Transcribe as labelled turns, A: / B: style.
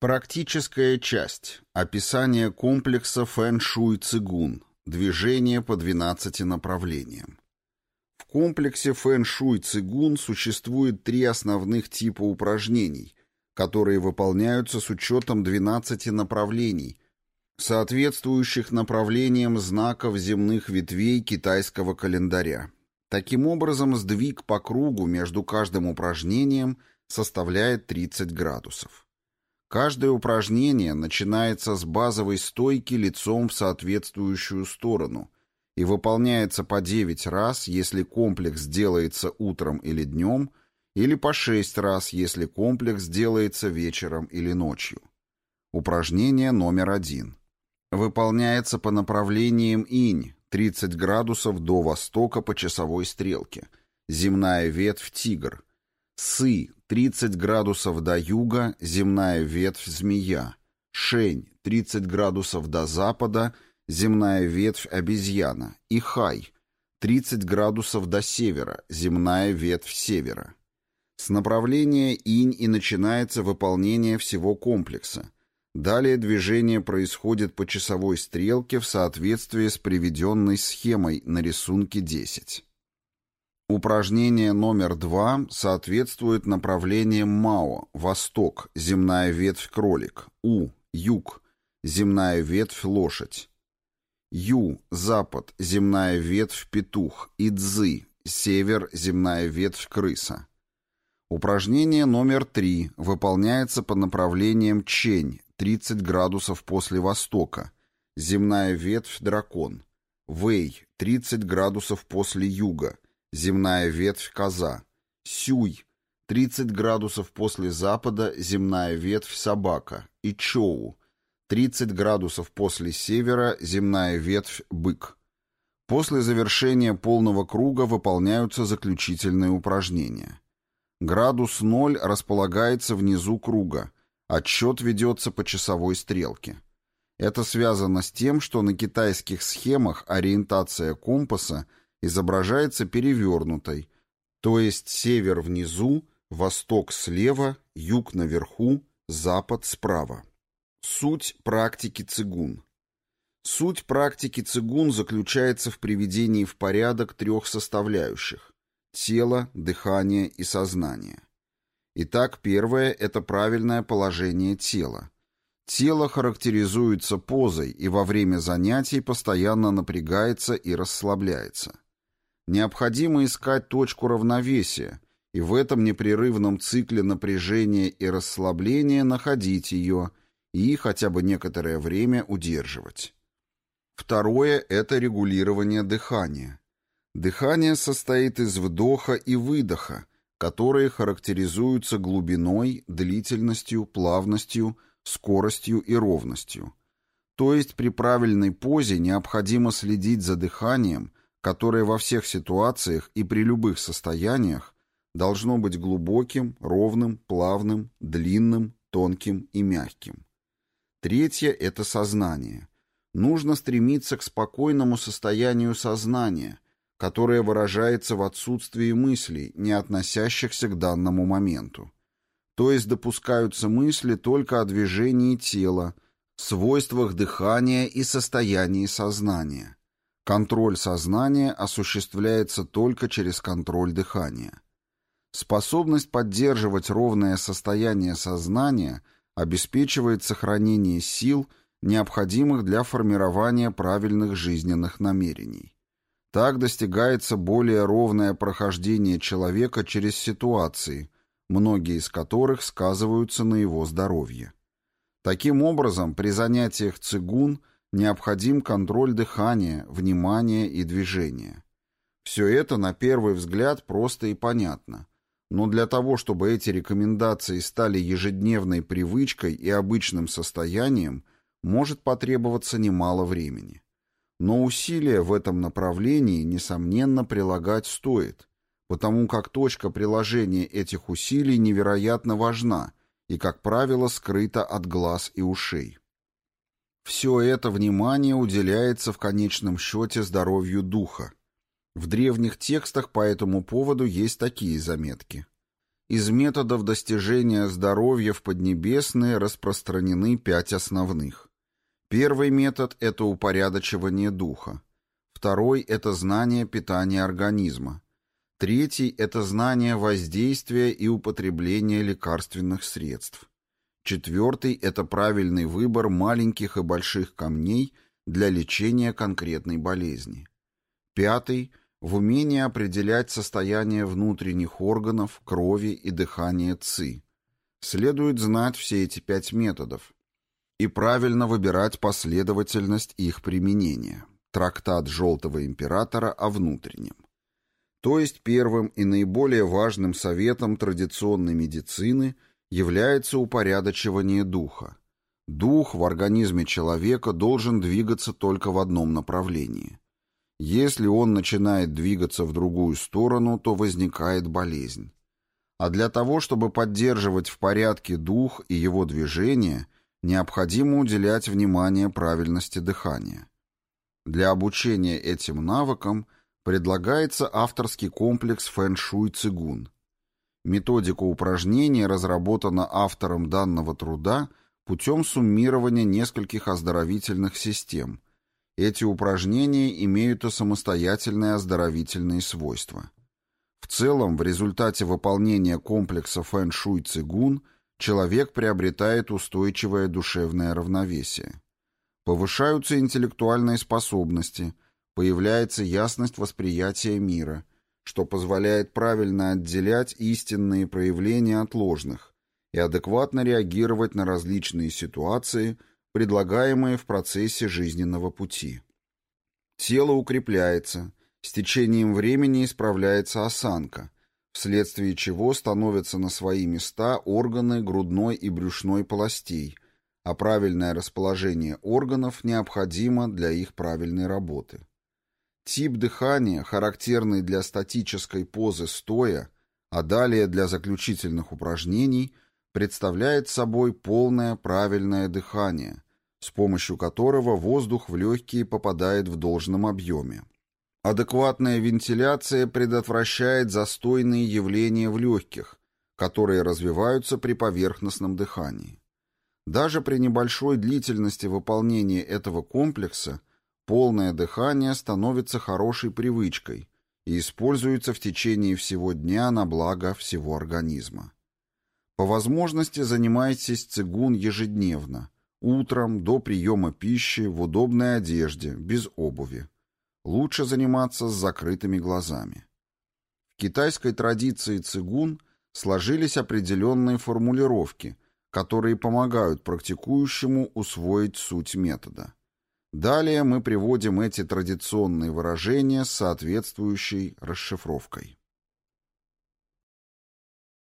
A: Практическая часть. Описание комплекса фэн-шуй-цигун. Движение по 12 направлениям. В комплексе фэн-шуй-цигун существует три основных типа упражнений, которые выполняются с учетом 12 направлений, соответствующих направлениям знаков земных ветвей китайского календаря. Таким образом, сдвиг по кругу между каждым упражнением составляет 30 градусов. Каждое упражнение начинается с базовой стойки лицом в соответствующую сторону и выполняется по 9 раз, если комплекс делается утром или днем, или по 6 раз, если комплекс делается вечером или ночью. Упражнение номер один. Выполняется по направлениям инь, 30 градусов до востока по часовой стрелке, земная ветвь тигр, сы 30 градусов до юга, земная ветвь змея. Шень, 30 градусов до запада, земная ветвь обезьяна. И хай, 30 градусов до севера, земная ветвь севера. С направления инь и начинается выполнение всего комплекса. Далее движение происходит по часовой стрелке в соответствии с приведенной схемой на рисунке 10. Упражнение номер два соответствует направлениям МАО – восток, земная ветвь кролик, У – юг, земная ветвь лошадь, Ю – запад, земная ветвь петух, и Цзы – север, земная ветвь крыса. Упражнение номер три выполняется по направлениям Чень, 30 градусов после востока, земная ветвь дракон, Вэй, 30 градусов после юга – земная ветвь коза. Сюй, 30 градусов после запада, земная ветвь собака. И Чоу, 30 градусов после севера, земная ветвь бык. После завершения полного круга выполняются заключительные упражнения. Градус 0 располагается внизу круга. Отсчет ведется по часовой стрелке. Это связано с тем, что на китайских схемах ориентация компаса – изображается перевернутой, то есть север внизу, восток слева, юг наверху, запад справа. Суть практики цигун. Суть практики цигун заключается в приведении в порядок трех составляющих – тела, дыхания и сознания. Итак, первое – это правильное положение тела. Тело характеризуется позой и во время занятий постоянно напрягается и расслабляется. Необходимо искать точку равновесия и в этом непрерывном цикле напряжения и расслабления находить ее и хотя бы некоторое время удерживать. Второе – это регулирование дыхания. Дыхание состоит из вдоха и выдоха, которые характеризуются глубиной, длительностью, плавностью, скоростью и ровностью. То есть при правильной позе необходимо следить за дыханием – которое во всех ситуациях и при любых состояниях должно быть глубоким, ровным, плавным, длинным, тонким и мягким. Третье – это сознание. Нужно стремиться к спокойному состоянию сознания, которое выражается в отсутствии мыслей, не относящихся к данному моменту. То есть допускаются мысли только о движении тела, свойствах дыхания и состоянии сознания – Контроль сознания осуществляется только через контроль дыхания. Способность поддерживать ровное состояние сознания обеспечивает сохранение сил, необходимых для формирования правильных жизненных намерений. Так достигается более ровное прохождение человека через ситуации, многие из которых сказываются на его здоровье. Таким образом, при занятиях цигун Необходим контроль дыхания, внимания и движения. Все это на первый взгляд просто и понятно. Но для того, чтобы эти рекомендации стали ежедневной привычкой и обычным состоянием, может потребоваться немало времени. Но усилия в этом направлении, несомненно, прилагать стоит, потому как точка приложения этих усилий невероятно важна и, как правило, скрыта от глаз и ушей. Все это внимание уделяется в конечном счете здоровью духа. В древних текстах по этому поводу есть такие заметки. из методов достижения здоровья в Поднебесной распространены пять основных. Первый метод – это упорядочивание духа. Второй – это знание питания организма. Третий – это знание воздействия и употребления лекарственных средств. Четвертый – это правильный выбор маленьких и больших камней для лечения конкретной болезни. Пятый – в умении определять состояние внутренних органов, крови и дыхания ЦИ. Следует знать все эти пять методов и правильно выбирать последовательность их применения. Трактат Желтого Императора о внутреннем. То есть первым и наиболее важным советом традиционной медицины является упорядочивание духа. Дух в организме человека должен двигаться только в одном направлении. Если он начинает двигаться в другую сторону, то возникает болезнь. А для того, чтобы поддерживать в порядке дух и его движение – необходимо уделять внимание правильности дыхания. Для обучения этим навыкам предлагается авторский комплекс фэн-шуй цигун. Методика упражнений разработана автором данного труда путем суммирования нескольких оздоровительных систем. Эти упражнения имеют и самостоятельные оздоровительные свойства. В целом, в результате выполнения комплекса фэн-шуй цигун – человек приобретает устойчивое душевное равновесие. Повышаются интеллектуальные способности, появляется ясность восприятия мира, что позволяет правильно отделять истинные проявления от ложных и адекватно реагировать на различные ситуации, предлагаемые в процессе жизненного пути. Тело укрепляется, с течением времени исправляется осанка – вследствие чего становятся на свои места органы грудной и брюшной полостей, а правильное расположение органов необходимо для их правильной работы. Тип дыхания, характерный для статической позы стоя, а далее для заключительных упражнений, представляет собой полное правильное дыхание, с помощью которого воздух в легкие попадает в должном объеме. Адекватная вентиляция предотвращает застойные явления в легких, которые развиваются при поверхностном дыхании. Даже при небольшой длительности выполнения этого комплекса полное дыхание становится хорошей привычкой и используется в течение всего дня на благо всего организма. По возможности занимайтесь цигун ежедневно, утром, до приема пищи, в удобной одежде, без обуви. Лучше заниматься с закрытыми глазами. В китайской традиции цигун сложились определенные формулировки, которые помогают практикующему усвоить суть метода. Далее мы приводим эти традиционные выражения с соответствующей расшифровкой.